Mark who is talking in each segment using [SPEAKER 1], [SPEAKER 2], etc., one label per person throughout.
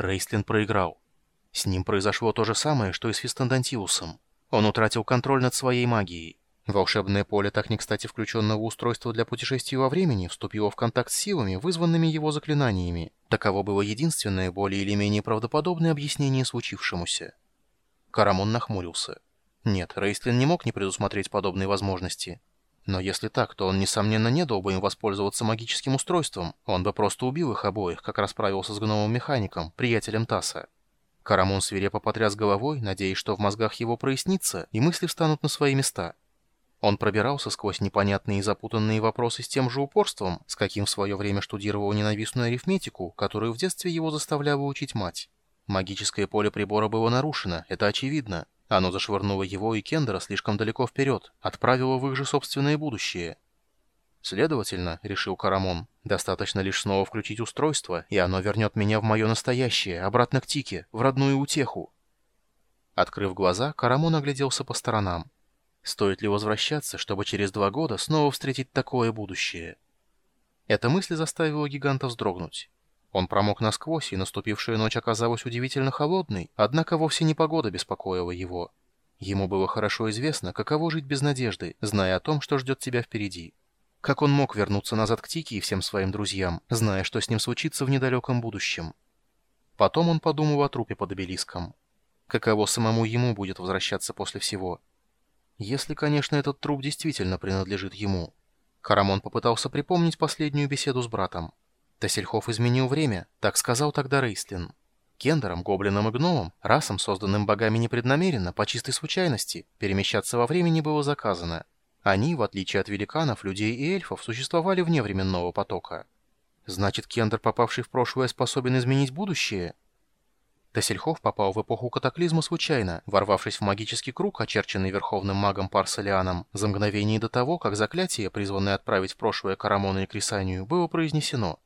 [SPEAKER 1] Рейстлин проиграл. С ним произошло то же самое, что и с Фистандантиусом. Он утратил контроль над своей магией. Волшебное поле, так не кстати включенного устройства для путешествий во времени, вступило в контакт с силами, вызванными его заклинаниями. Таково было единственное, более или менее правдоподобное объяснение случившемуся. Карамон нахмурился. Нет, Рейстлин не мог не предусмотреть подобные возможности. Но если так, то он, несомненно, не дал бы им воспользоваться магическим устройством. Он бы просто убил их обоих, как расправился с гномом-механиком, приятелем Тасса. Карамон свирепо потряс головой, надеясь, что в мозгах его прояснится, и мысли встанут на свои места. Он пробирался сквозь непонятные и запутанные вопросы с тем же упорством, с каким в свое время штудировал ненавистную арифметику, которую в детстве его заставляла учить мать. Магическое поле прибора было нарушено, это очевидно. Оно зашвырнуло его и Кендера слишком далеко вперед, отправило в их же собственное будущее. Следовательно, решил Карамон, достаточно лишь снова включить устройство, и оно вернет меня в мое настоящее, обратно к Тике, в родную утеху. Открыв глаза, Карамон огляделся по сторонам. Стоит ли возвращаться, чтобы через два года снова встретить такое будущее? Эта мысль заставила гиганта вздрогнуть. Он промок насквозь, и наступившая ночь оказалась удивительно холодной, однако вовсе не погода беспокоила его. Ему было хорошо известно, каково жить без надежды, зная о том, что ждет тебя впереди. Как он мог вернуться назад к Тике и всем своим друзьям, зная, что с ним случится в недалеком будущем? Потом он подумал о трупе под обелиском. Каково самому ему будет возвращаться после всего? Если, конечно, этот труп действительно принадлежит ему. Карамон попытался припомнить последнюю беседу с братом. Тассельхоф изменил время, так сказал тогда Рейстлин. Кендерам, гоблинам и гномам, расам, созданным богами непреднамеренно, по чистой случайности, перемещаться во времени было заказано. Они, в отличие от великанов, людей и эльфов, существовали вне временного потока. Значит, Кендер, попавший в прошлое, способен изменить будущее? Тассельхоф попал в эпоху катаклизма случайно, ворвавшись в магический круг, очерченный верховным магом Парсалианом, за мгновение до того, как заклятие, призванное отправить в прошлое Карамона и Крисанию, было произнесено.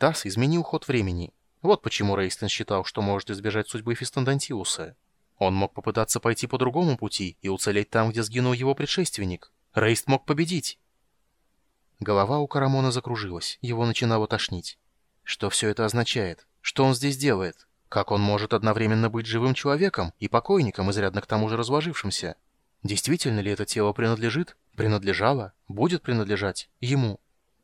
[SPEAKER 1] Тарс изменил ход времени. Вот почему Рейстен считал, что может избежать судьбы Фистандантиуса. Он мог попытаться пойти по другому пути и уцелеть там, где сгинул его предшественник. Рейст мог победить. Голова у Карамона закружилась, его начинало тошнить. Что все это означает? Что он здесь делает? Как он может одновременно быть живым человеком и покойником, изрядно к тому же разложившимся? Действительно ли это тело принадлежит, принадлежало, будет принадлежать ему?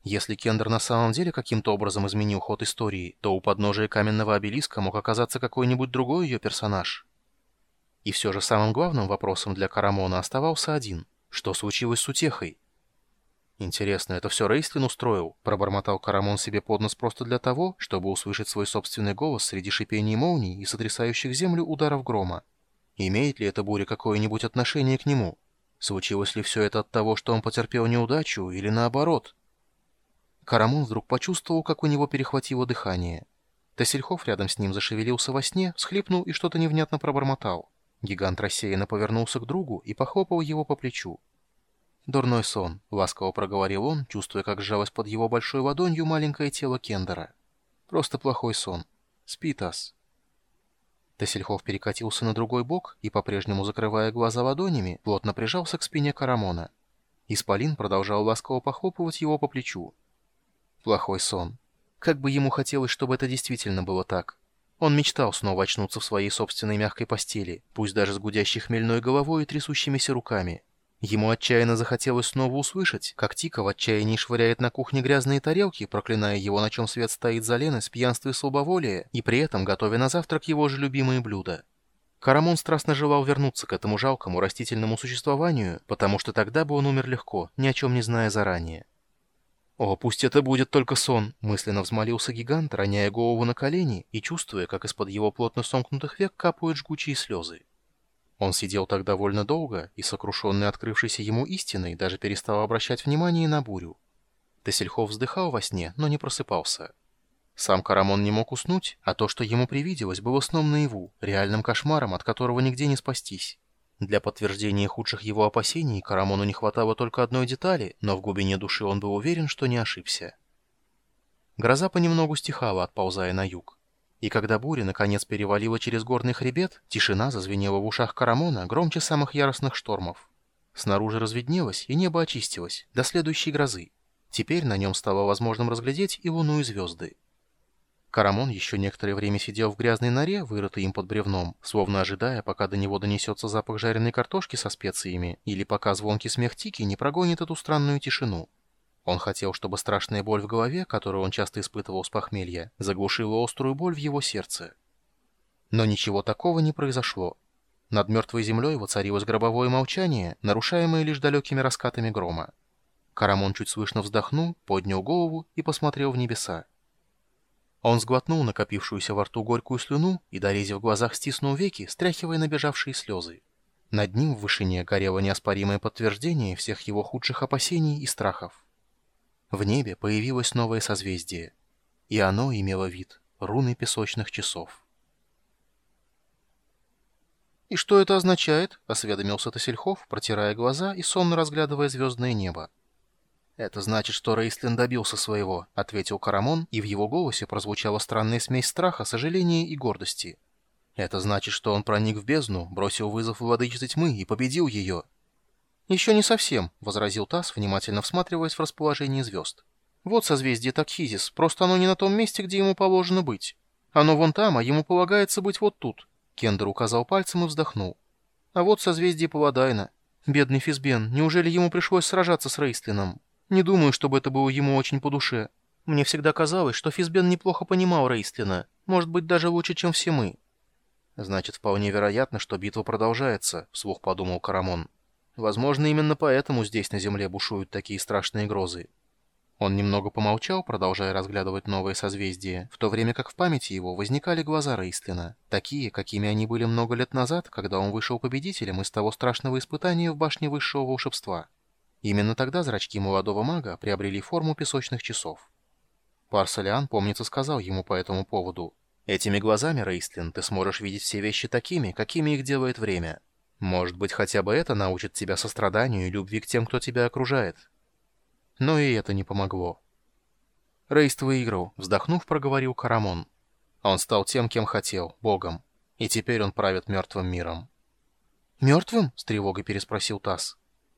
[SPEAKER 1] Если Кендер на самом деле каким-то образом изменил ход истории, то у подножия каменного обелиска мог оказаться какой-нибудь другой ее персонаж. И все же самым главным вопросом для Карамона оставался один. Что случилось с утехой? «Интересно, это все Рейстлин устроил?» — пробормотал Карамон себе под нос просто для того, чтобы услышать свой собственный голос среди шипений молний и сотрясающих землю ударов грома. Имеет ли эта буря какое-нибудь отношение к нему? Случилось ли все это от того, что он потерпел неудачу, или наоборот? Карамон вдруг почувствовал, как у него перехватило дыхание. Тассельхов рядом с ним зашевелился во сне, схлипнул и что-то невнятно пробормотал. Гигант рассеянно повернулся к другу и похлопал его по плечу. «Дурной сон», — ласково проговорил он, чувствуя, как сжалось под его большой ладонью маленькое тело Кендера. «Просто плохой сон. Спи, Тасс». Тассельхов перекатился на другой бок и, по-прежнему закрывая глаза ладонями, плотно прижался к спине Карамона. Исполин продолжал ласково похлопывать его по плечу. Плохой сон. Как бы ему хотелось, чтобы это действительно было так. Он мечтал снова очнуться в своей собственной мягкой постели, пусть даже с гудящей хмельной головой и трясущимися руками. Ему отчаянно захотелось снова услышать, как Тика в отчаянии швыряет на кухне грязные тарелки, проклиная его, на чем свет стоит за леность, пьянство и слабоволие, и при этом готовя на завтрак его же любимые блюда. Карамон страстно желал вернуться к этому жалкому растительному существованию, потому что тогда бы он умер легко, ни о чем не зная заранее. «О, пусть это будет только сон!» — мысленно взмолился гигант, роняя голову на колени и чувствуя, как из-под его плотно сомкнутых век капают жгучие слезы. Он сидел так довольно долго и, сокрушенный открывшейся ему истиной, даже перестал обращать внимание на бурю. Тесельхов вздыхал во сне, но не просыпался. Сам Карамон не мог уснуть, а то, что ему привиделось, было сном наяву, реальным кошмаром, от которого нигде не спастись. Для подтверждения худших его опасений Карамону не хватало только одной детали, но в глубине души он был уверен, что не ошибся. Гроза понемногу стихала, отползая на юг. И когда буря наконец перевалила через горный хребет, тишина зазвенела в ушах Карамона громче самых яростных штормов. Снаружи разведнелось, и небо очистилось, до следующей грозы. Теперь на нем стало возможным разглядеть и луну и звезды. Карамон еще некоторое время сидел в грязной норе, вырытой им под бревном, словно ожидая, пока до него донесется запах жареной картошки со специями, или пока звонкий смех Тики не прогонит эту странную тишину. Он хотел, чтобы страшная боль в голове, которую он часто испытывал с похмелья, заглушила острую боль в его сердце. Но ничего такого не произошло. Над мертвой землей воцарилось гробовое молчание, нарушаемое лишь далекими раскатами грома. Карамон чуть слышно вздохнул, поднял голову и посмотрел в небеса. Он сглотнул накопившуюся во рту горькую слюну и, дорезив в глазах, стиснул веки, стряхивая набежавшие слезы. Над ним в вышине горело неоспоримое подтверждение всех его худших опасений и страхов. В небе появилось новое созвездие, и оно имело вид руны песочных часов.
[SPEAKER 2] «И что это означает?» — осведомился Тосельхов, протирая глаза и сонно разглядывая звездное небо.
[SPEAKER 1] «Это значит, что Рейстлин добился своего», — ответил Карамон, и в его голосе прозвучала странная смесь страха, сожаления и гордости. «Это значит, что он проник в бездну, бросил вызов владычице тьмы и победил ее».
[SPEAKER 2] «Еще не совсем», — возразил Тасс, внимательно всматриваясь в расположение звезд. «Вот созвездие Такхизис, просто оно не на том месте, где ему положено быть. Оно вон там, а ему полагается быть вот тут». Кендер указал пальцем и вздохнул. «А вот созвездие Паладайна. Бедный Физбен, неужели ему пришлось сражаться с Рейстлином? Не думаю, чтобы это было ему очень по душе. Мне всегда казалось, что Физбен неплохо понимал Рейстлина, может быть, даже лучше, чем все мы».
[SPEAKER 1] «Значит, вполне вероятно, что битва продолжается», — вслух подумал Карамон. Возможно, именно поэтому здесь на Земле бушуют такие страшные грозы. Он немного помолчал, продолжая разглядывать новые созвездия, в то время как в памяти его возникали глаза Рейстлина, такие, какими они были много лет назад, когда он вышел победителем из того страшного испытания в башне высшего волшебства. Именно тогда зрачки молодого мага приобрели форму песочных часов. Парсалиан, помнится, сказал ему по этому поводу, «Этими глазами, Рейстлин, ты сможешь видеть все вещи такими, какими их делает время». Может быть, хотя бы это научит тебя состраданию и любви к тем, кто тебя окружает. Но и это не помогло. Рейст выиграл, вздохнув, проговорил Карамон. Он стал тем, кем хотел, богом, и теперь он правит мертвым миром.
[SPEAKER 2] «Мертвым?» — с тревогой переспросил Тасс.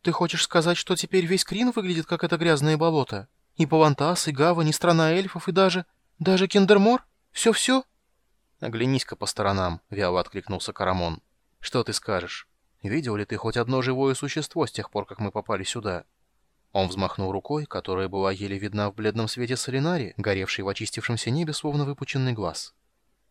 [SPEAKER 2] «Ты хочешь сказать, что теперь весь Крин выглядит, как это грязное болото? И Павантас, и Гавань, и страна эльфов, и даже... даже Кендермор? Все-все?»
[SPEAKER 1] «Оглянись-ка по сторонам», — вяло откликнулся Карамон. «Что ты скажешь? Видел ли ты хоть одно живое существо с тех пор, как мы попали сюда?» Он взмахнул рукой, которая была еле видна в бледном свете солинари, горевшей в очистившемся небе, словно выпученный глаз.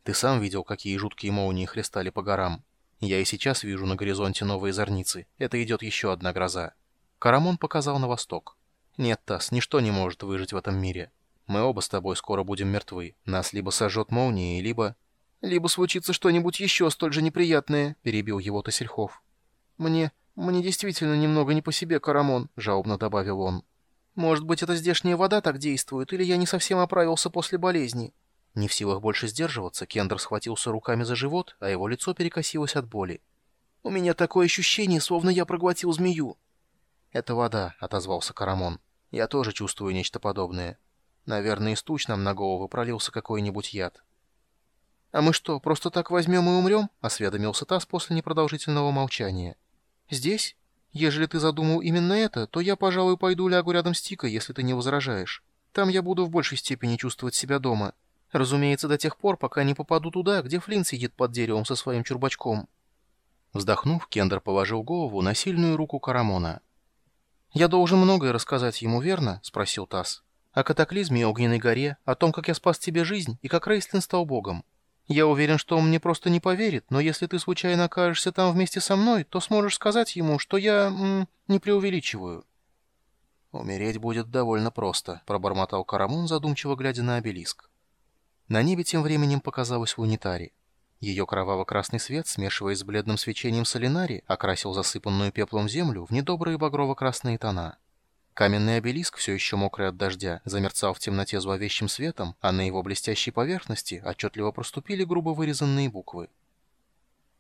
[SPEAKER 1] «Ты сам видел, какие жуткие молнии хлестали по горам. Я и сейчас вижу на горизонте новые зорницы. Это идет еще одна гроза». Карамон показал на восток. «Нет, Тасс, ничто не может выжить в этом мире. Мы оба с тобой скоро будем мертвы. Нас либо сожжет молния, либо...»
[SPEAKER 2] «Либо случится что-нибудь еще столь же неприятное», — перебил его Тосельхов. «Мне... мне действительно немного не по себе, Карамон», — жалобно добавил он. «Может быть, эта здешняя вода так действует, или я не совсем оправился после болезни?»
[SPEAKER 1] Не в силах больше сдерживаться, Кендер схватился руками за живот, а его лицо перекосилось от боли.
[SPEAKER 2] «У меня такое ощущение, словно я проглотил змею».
[SPEAKER 1] «Это вода», — отозвался Карамон. «Я тоже чувствую нечто подобное. Наверное, из туч нам на голову пролился какой-нибудь яд».
[SPEAKER 2] «А мы что, просто так возьмем и умрем?» — осведомился Тасс после непродолжительного молчания. «Здесь? Ежели ты задумал именно это, то я, пожалуй, пойду лягу рядом с Тикой, если ты не возражаешь. Там я буду в большей степени чувствовать себя дома. Разумеется, до тех пор, пока не попаду туда, где Флинн сидит под деревом со своим чурбачком».
[SPEAKER 1] Вздохнув, Кендер положил голову на сильную руку Карамона.
[SPEAKER 2] «Я должен многое рассказать ему, верно?» — спросил Тасс. «О катаклизме и огненной горе, о том, как я спас тебе жизнь и как Рейстлин стал богом. Я уверен, что он мне просто не поверит, но если ты случайно окажешься там вместе со мной, то сможешь сказать ему, что я... М, не преувеличиваю».
[SPEAKER 1] «Умереть будет довольно просто», — пробормотал Карамун, задумчиво глядя на обелиск. На небе тем временем показалась Лунитари. Ее кроваво-красный свет, смешиваясь с бледным свечением солинари, окрасил засыпанную пеплом землю в недобрые багрово-красные тона. Каменный обелиск, все еще мокрый от дождя, замерцал в темноте зловещим светом, а на его блестящей поверхности отчетливо проступили грубо вырезанные буквы.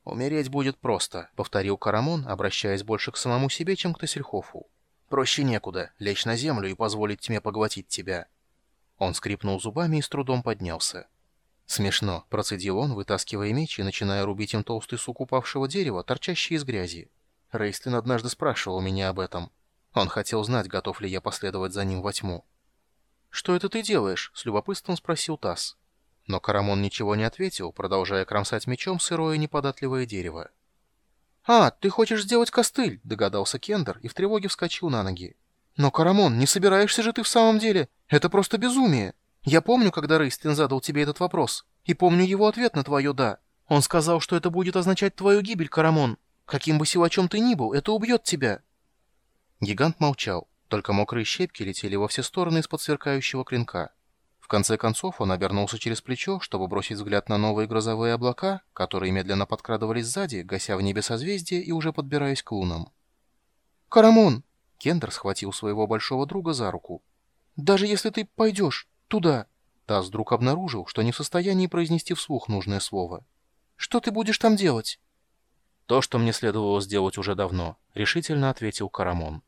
[SPEAKER 1] «Умереть будет просто», — повторил Карамон, обращаясь больше к самому себе, чем к Тассельхофу. «Проще некуда, лечь на землю и позволить тьме поглотить тебя». Он скрипнул зубами и с трудом поднялся. «Смешно», — процедил он, вытаскивая меч и начиная рубить им толстый сук упавшего дерева, торчащий из грязи. Рейстлин однажды спрашивал меня об этом. Он хотел знать, готов ли я последовать за ним во тьму.
[SPEAKER 2] «Что это ты делаешь?» — с любопытством спросил Тасс.
[SPEAKER 1] Но Карамон ничего не ответил, продолжая кромсать мечом сырое неподатливое дерево.
[SPEAKER 2] «А, ты хочешь сделать костыль?» — догадался Кендер и в тревоге вскочил на ноги. «Но, Карамон, не собираешься же ты в самом деле? Это просто безумие. Я помню, когда Рейстлин задал тебе этот вопрос, и помню его ответ на твое «да». Он сказал, что это будет означать твою гибель, Карамон. Каким бы силачом ты ни был, это убьет тебя».
[SPEAKER 1] Гигант молчал, только мокрые щепки летели во все стороны из-под сверкающего клинка. В конце концов он обернулся через плечо, чтобы бросить взгляд на новые грозовые облака, которые медленно подкрадывались сзади, гася в небе созвездия и уже подбираясь к лунам.
[SPEAKER 2] «Карамон!»
[SPEAKER 1] — Кендер схватил своего большого друга за руку.
[SPEAKER 2] «Даже если ты пойдешь туда...»
[SPEAKER 1] Таз вдруг обнаружил, что не в состоянии произнести вслух нужное слово.
[SPEAKER 2] «Что ты будешь там делать?»
[SPEAKER 1] «То, что мне следовало сделать уже давно», — решительно ответил Карамон.